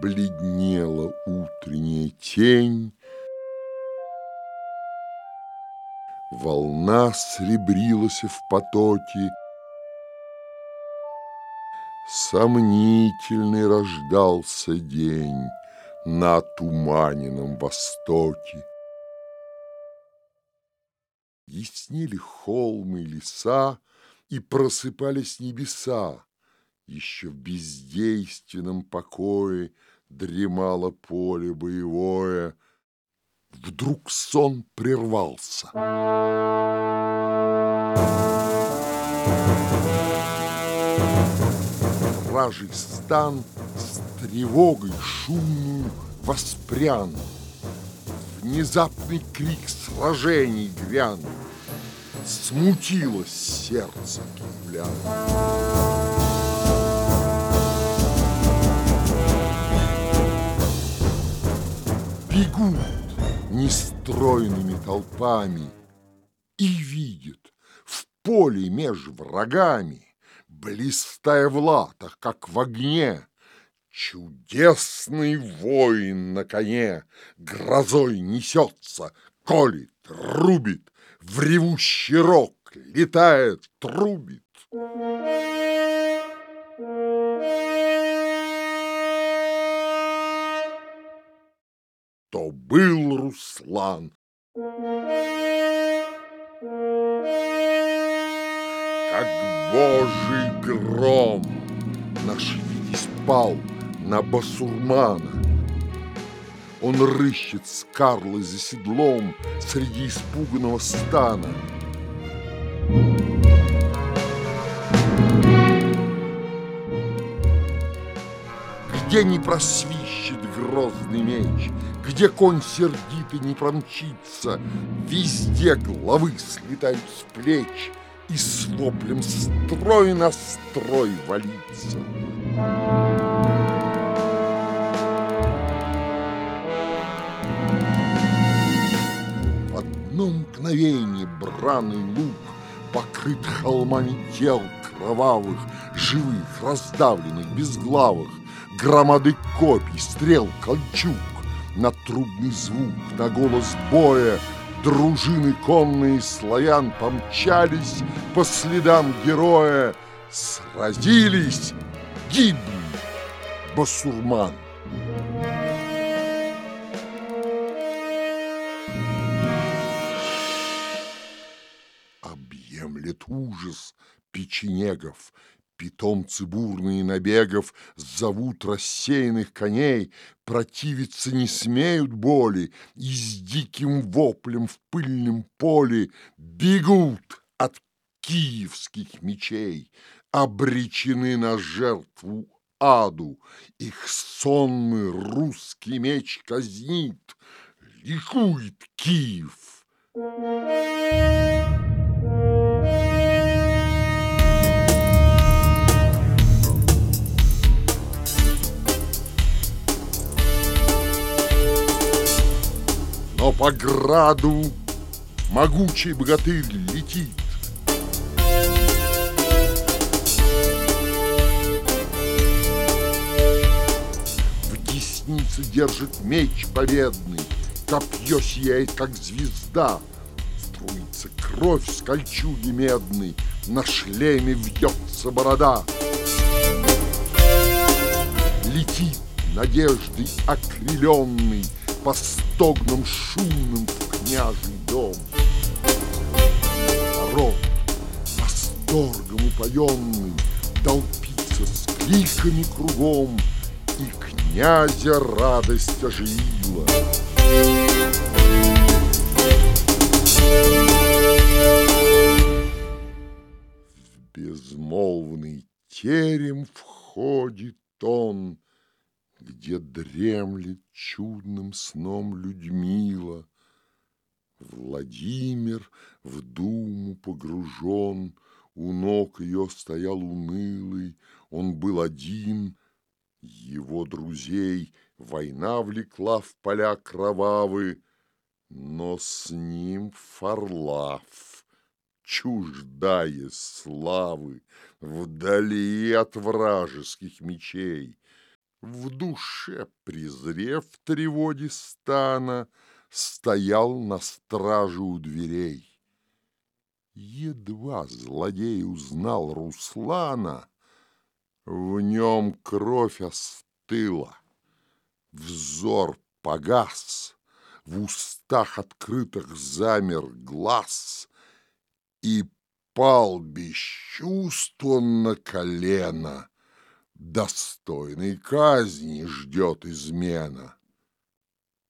Бледнела утренняя тень, Волна сребрилась в потоке, Сомнительный рождался день На туманенном востоке. Яснели холмы и леса, И просыпались небеса. Еще в бездейственном покое Дремало поле боевое. Вдруг сон прервался. Вражий стан с тревогой шумную воспрянул. Внезапный крик сражений грянул. Смутилось сердце киевлян. Бегут нестройными толпами и видят в поле меж врагами, блистая в латах, как в огне, чудесный воин на коне грозой несется, колет, рубит, в ревущий рог летает, трубит. то был Руслан. Как божий гром наш Витязь на басурмана. Он рыщет с Карлой за седлом среди испуганного стана. Где не просвищет грозный меч, где конь сердитый не промчится, Везде головы слетают с плеч, И с воплем строй на строй валится. В одно мгновение браный лук Покрыт холмами тел кровавых, Живых, раздавленных, безглавых, Громады копий, стрел, кольчуг, на трубный звук, на голос боя Дружины конные славян помчались по следам героя, Сразились, гибли басурман. Объемлет ужас печенегов, Питомцы бурные набегов зовут рассеянных коней, Противиться не смеют боли, И с диким воплем в пыльном поле Бегут от киевских мечей, Обречены на жертву аду. Их сонный русский меч казнит, Ликует Киев. Thank you. Но по граду могучий богатырь летит. В деснице держит меч победный, Копье сияет, как звезда. Струится кровь с кольчуги медной, На шлеме вьется борода. Летит надеждой окрыленный, по стогнам шумным в княжий дом. Народ, восторгом упоенный, толпится с криками кругом, и князя радость оживила. В безмолвный терем входит он, где дремлет чудным сном Людмила. Владимир в думу погружен, У ног ее стоял унылый, Он был один, его друзей Война влекла в поля кровавы, Но с ним Фарлав, чуждая славы, Вдали от вражеских мечей, В душе, презрев тревоги стана, Стоял на страже у дверей. Едва злодей узнал Руслана, В нем кровь остыла, взор погас, В устах открытых замер глаз, И пал без чувств на колено, Достойной казни ждет измена.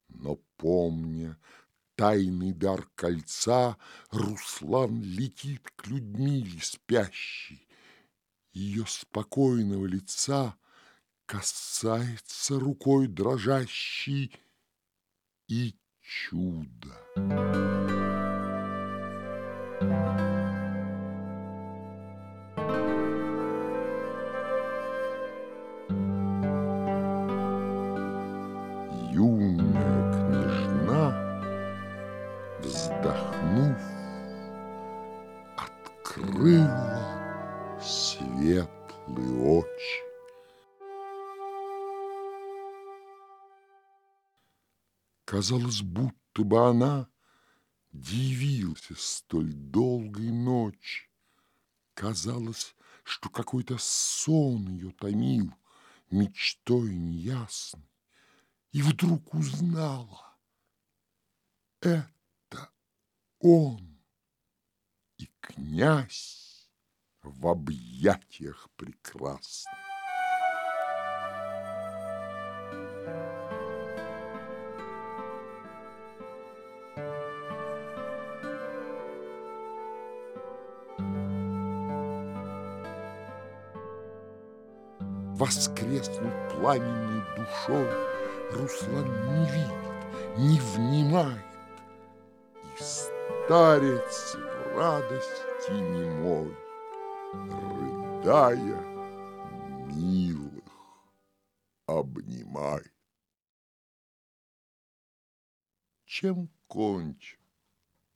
Но помня тайный дар кольца, Руслан летит к Людмиле спящей. Ее спокойного лица Касается рукой дрожащей И чудо. вздохнув, открыла светлые очи. Казалось, будто бы она дивился столь долгой ночи. Казалось, что какой-то сон ее томил мечтой неясной, и вдруг узнала — это он князь в объятиях прекрасных. Воскреснул пламенной душой, Руслан не видит, не внимает, и старец радости немой, Рыдая, милых обнимай. Чем кончу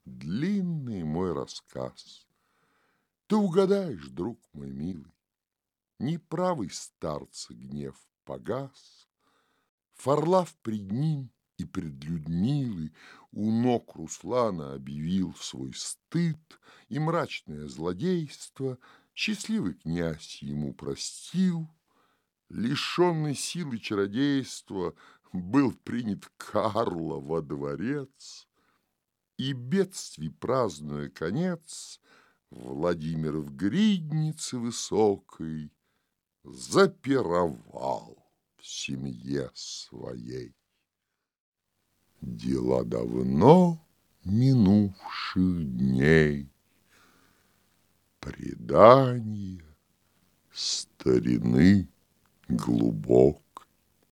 длинный мой рассказ? Ты угадаешь, друг мой милый, Неправый старца гнев погас, Фарлав пред ним и пред Людмилой у ног Руслана объявил свой стыд и мрачное злодейство, счастливый князь ему простил, лишенный силы чародейства был принят Карла во дворец, и бедствий празднуя конец, Владимир в гриднице высокой запировал в семье своей. Дела давно минувших дней, Предание старины глубокой.